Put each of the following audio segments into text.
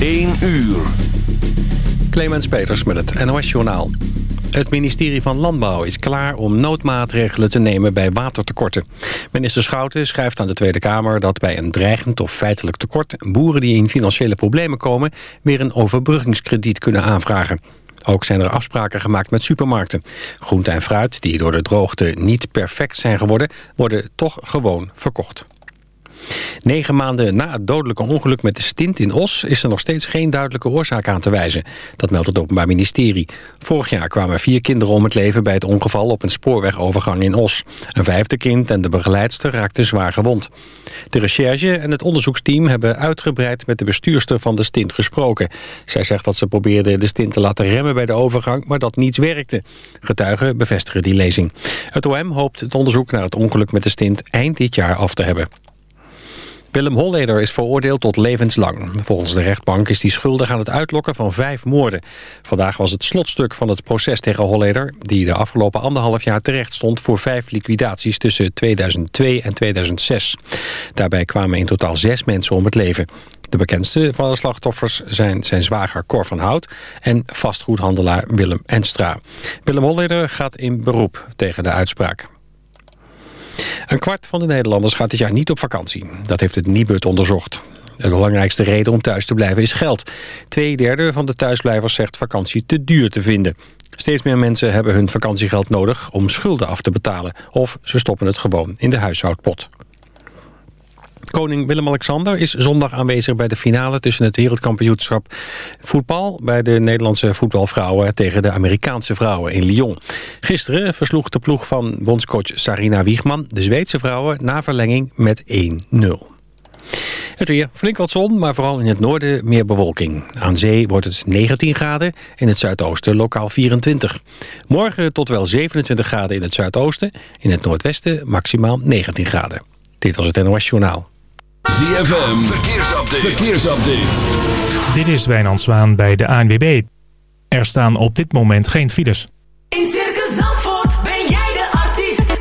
1 uur. Clemens Peters met het NOS Journaal. Het ministerie van Landbouw is klaar om noodmaatregelen te nemen bij watertekorten. Minister Schouten schrijft aan de Tweede Kamer dat bij een dreigend of feitelijk tekort... boeren die in financiële problemen komen weer een overbruggingskrediet kunnen aanvragen. Ook zijn er afspraken gemaakt met supermarkten. Groente en fruit, die door de droogte niet perfect zijn geworden... worden toch gewoon verkocht. Negen maanden na het dodelijke ongeluk met de stint in Os... is er nog steeds geen duidelijke oorzaak aan te wijzen. Dat meldt het Openbaar Ministerie. Vorig jaar kwamen vier kinderen om het leven bij het ongeval... op een spoorwegovergang in Os. Een vijfde kind en de begeleidster raakten zwaar gewond. De recherche en het onderzoeksteam hebben uitgebreid... met de bestuurster van de stint gesproken. Zij zegt dat ze probeerde de stint te laten remmen bij de overgang... maar dat niets werkte. Getuigen bevestigen die lezing. Het OM hoopt het onderzoek naar het ongeluk met de stint... eind dit jaar af te hebben. Willem Holleder is veroordeeld tot levenslang. Volgens de rechtbank is hij schuldig aan het uitlokken van vijf moorden. Vandaag was het slotstuk van het proces tegen Holleder... die de afgelopen anderhalf jaar terecht stond voor vijf liquidaties... tussen 2002 en 2006. Daarbij kwamen in totaal zes mensen om het leven. De bekendste van de slachtoffers zijn zijn zwager Cor van Hout... en vastgoedhandelaar Willem Enstra. Willem Holleder gaat in beroep tegen de uitspraak. Een kwart van de Nederlanders gaat dit jaar niet op vakantie. Dat heeft het Nibud onderzocht. De belangrijkste reden om thuis te blijven is geld. Tweederde van de thuisblijvers zegt vakantie te duur te vinden. Steeds meer mensen hebben hun vakantiegeld nodig om schulden af te betalen. Of ze stoppen het gewoon in de huishoudpot. Koning Willem-Alexander is zondag aanwezig bij de finale... tussen het wereldkampioenschap voetbal... bij de Nederlandse voetbalvrouwen tegen de Amerikaanse vrouwen in Lyon. Gisteren versloeg de ploeg van bondscoach Sarina Wiegman... de Zweedse vrouwen na verlenging met 1-0. Het weer, flink wat zon, maar vooral in het noorden meer bewolking. Aan zee wordt het 19 graden, in het zuidoosten lokaal 24. Morgen tot wel 27 graden in het zuidoosten, in het noordwesten maximaal 19 graden. Dit was het NOS Journaal. ZFM, verkeersupdate. verkeersupdate. Dit is Wijnand Zwaan bij de ANWB. Er staan op dit moment geen files. In Circus Zandvoort ben jij de artiest.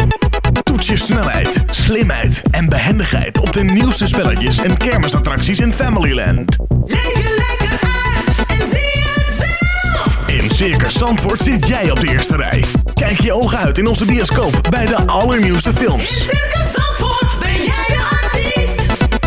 Toets je snelheid, slimheid en behendigheid op de nieuwste spelletjes en kermisattracties in Familyland. Leef je lekker uit en zie het zelf. In Circus Zandvoort zit jij op de eerste rij. Kijk je ogen uit in onze bioscoop bij de allernieuwste In films. Circus Zandvoort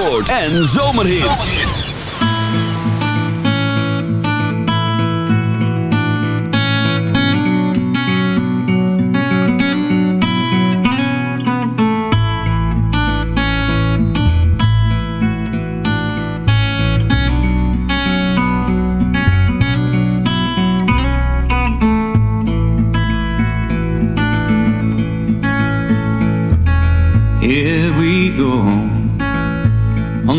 Zandvoort en zomerhit. Here we go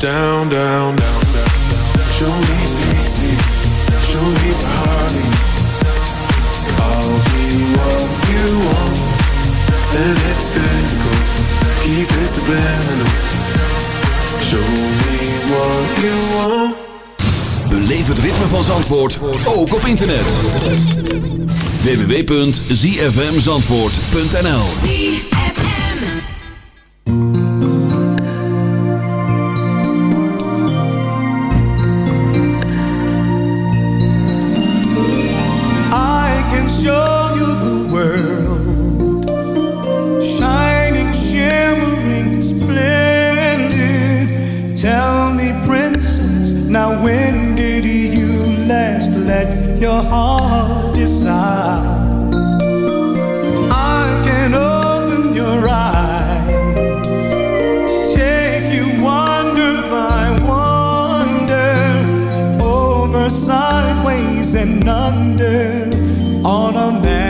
down, down, down, down. Show me pity, show me party. I'll be what you want, and it's physical. Keep it subliminal. Show me what you want. Beleef het ritme van Zandvoort ook op internet. www.zfmzandvoort.nl and under on a man.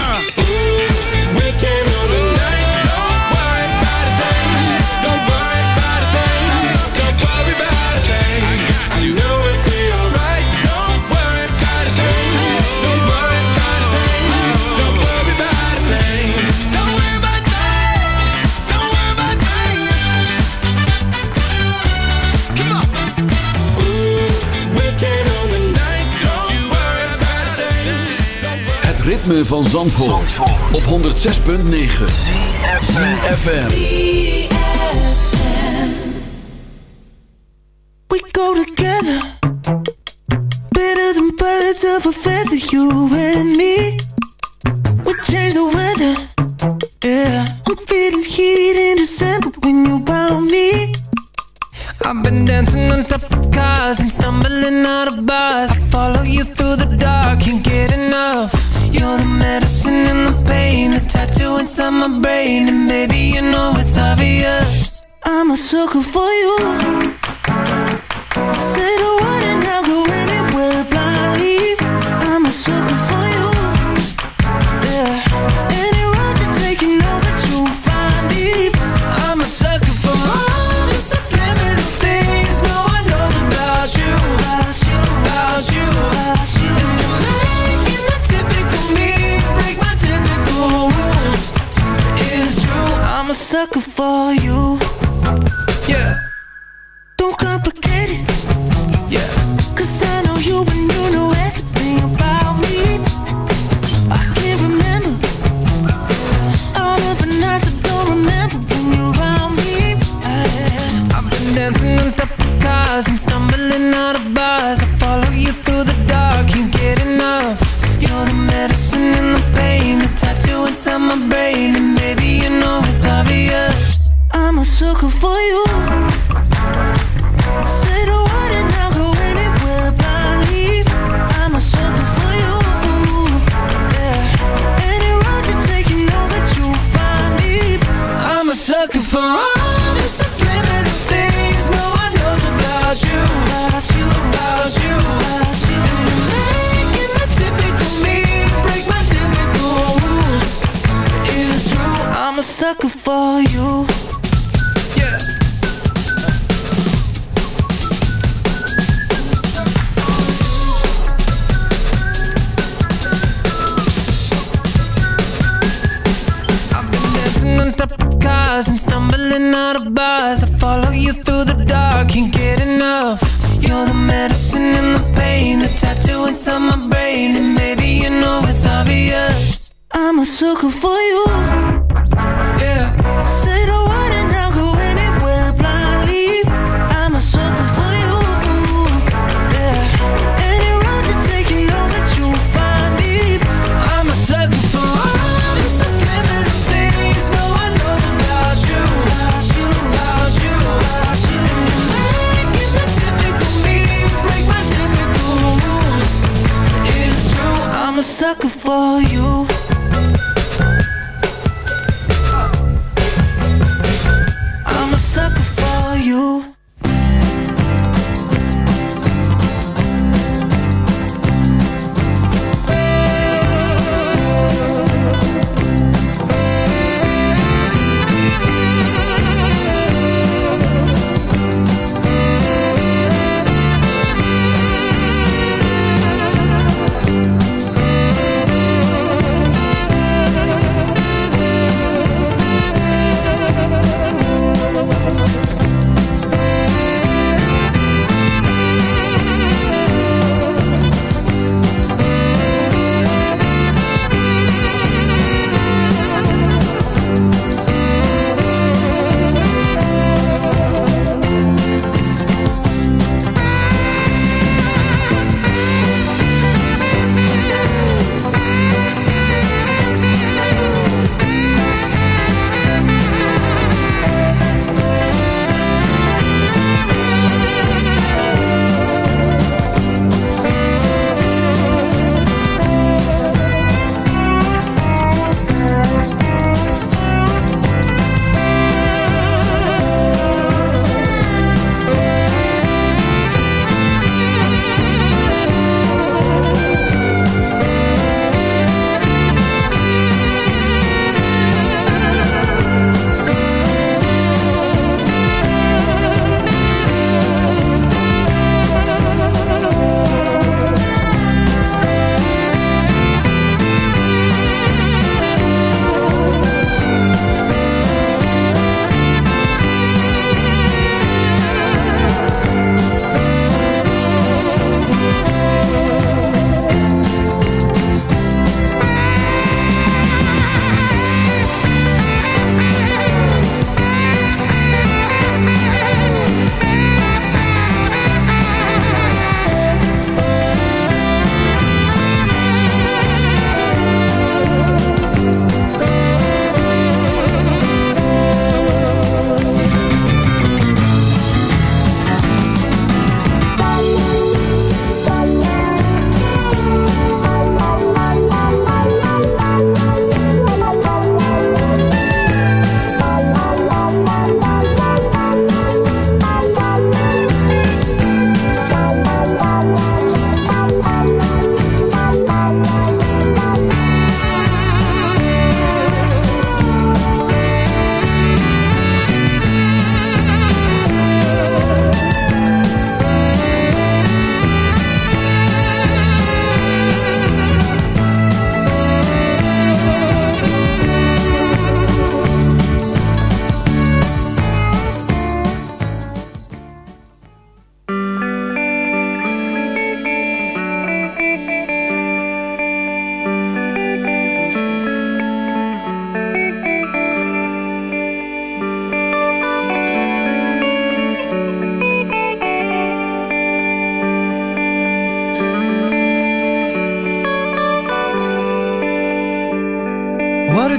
ritme van Zandvoort, op 106.9 ZFM We go together. Better than birds of a feather, you and me.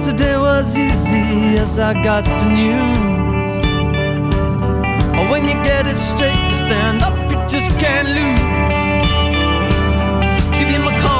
Yesterday was easy as I got the news. When you get it straight, stand up, you just can't lose. Give you my confidence,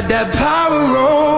got that power over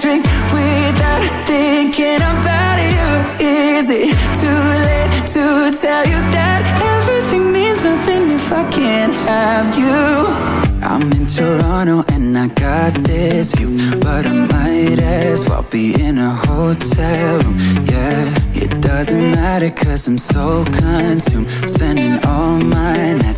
drink without thinking about you. Is it too late to tell you that everything means nothing if I can't have you? I'm in Toronto and I got this view, but I might as well be in a hotel room. Yeah, it doesn't matter cause I'm so consumed, spending all my nights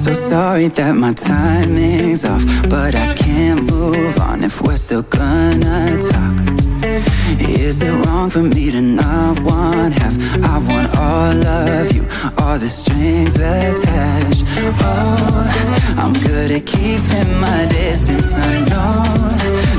so sorry that my timing's off, but I can't move on if we're still gonna talk. Is it wrong for me to not want half? I want all of you, all the strings attached. Oh, I'm good at keeping my distance. I know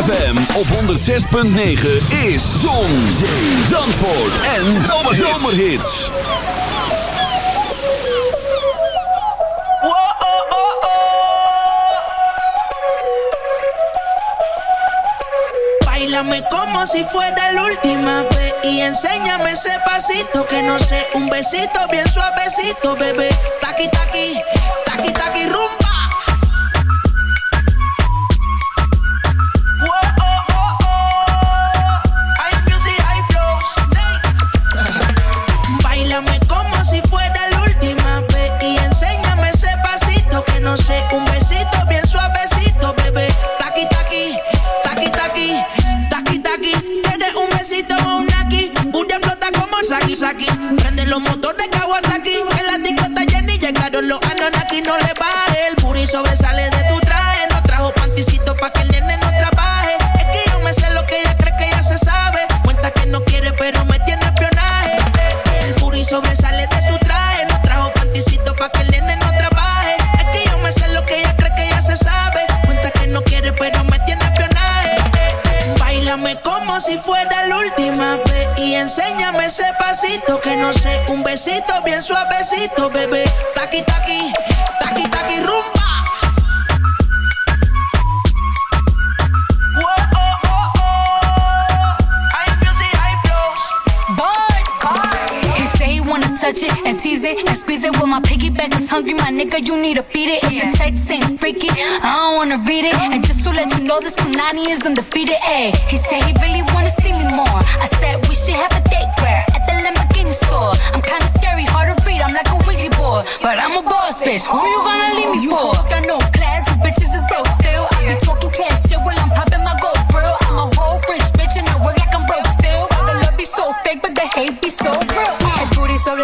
ZFM op 106.9 is Zon, Zee, Zandvoort en Zomerhits. Báilame como si fuera la última vez y enséñame ese pasito que no sé, un besito bien suavecito, bebé. Taqui taqui, taqui taqui rumba. Bien bebé. Taqui taqui, taqui taqui rumba. Touch it and tease it and squeeze it. Well, my piggyback is hungry, my nigga. You need to feed it. If the text ain't freaky, I don't wanna read it. And just to let you know, this Punani is undefeated. Ayy, he said he really wanna see me more. I said we should have a Board, but I'm a boss bitch. Who you gonna leave me oh, for? hoes got no class, you bitches is broke still. I be talking cash shit while I'm popping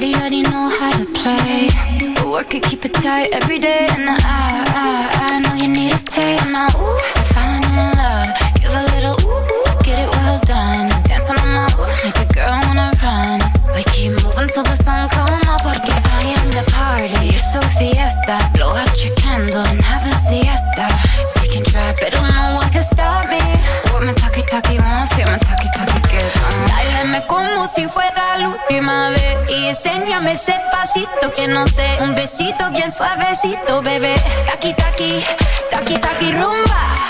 Body already know how to play. But work it, keep it tight every day. And I, I, I know you need a taste. Now, ooh, como si fuera la última vez. Y enséñame ese pasito que no sé. Un besito bien suavecito, bebé. Taki, taki, taki, taki, rumba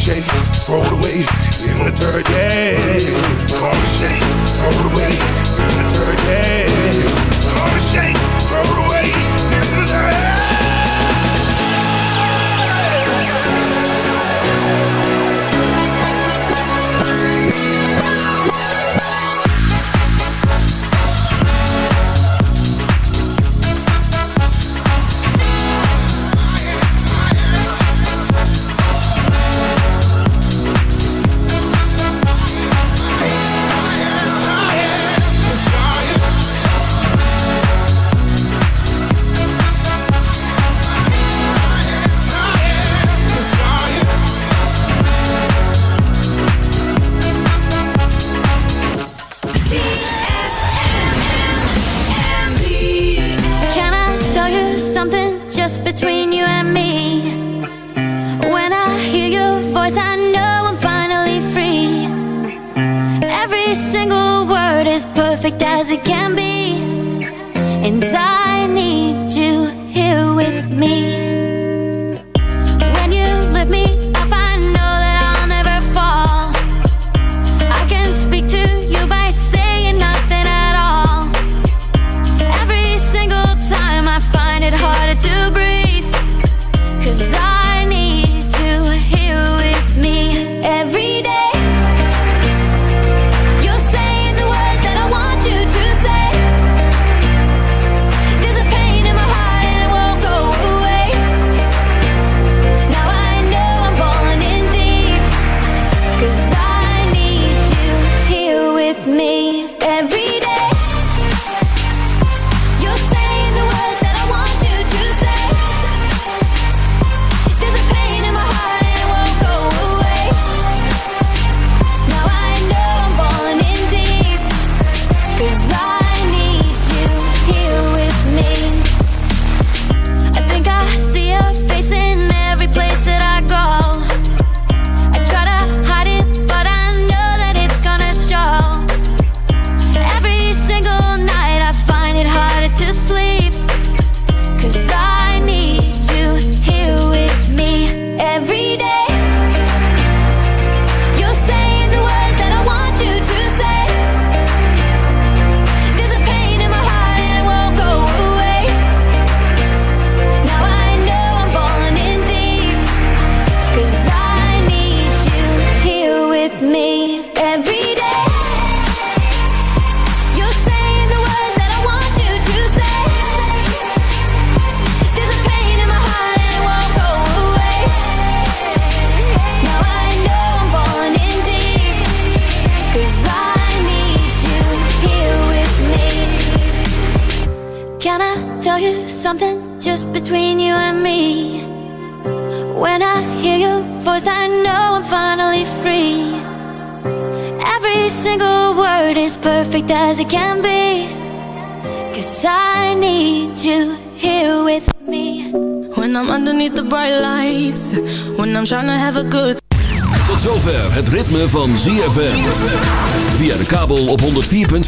shake, throw it away in the dirt, yeah. Gonna shake, throw it away in the dirt, yeah. Gonna shake, throw it away in the dirt.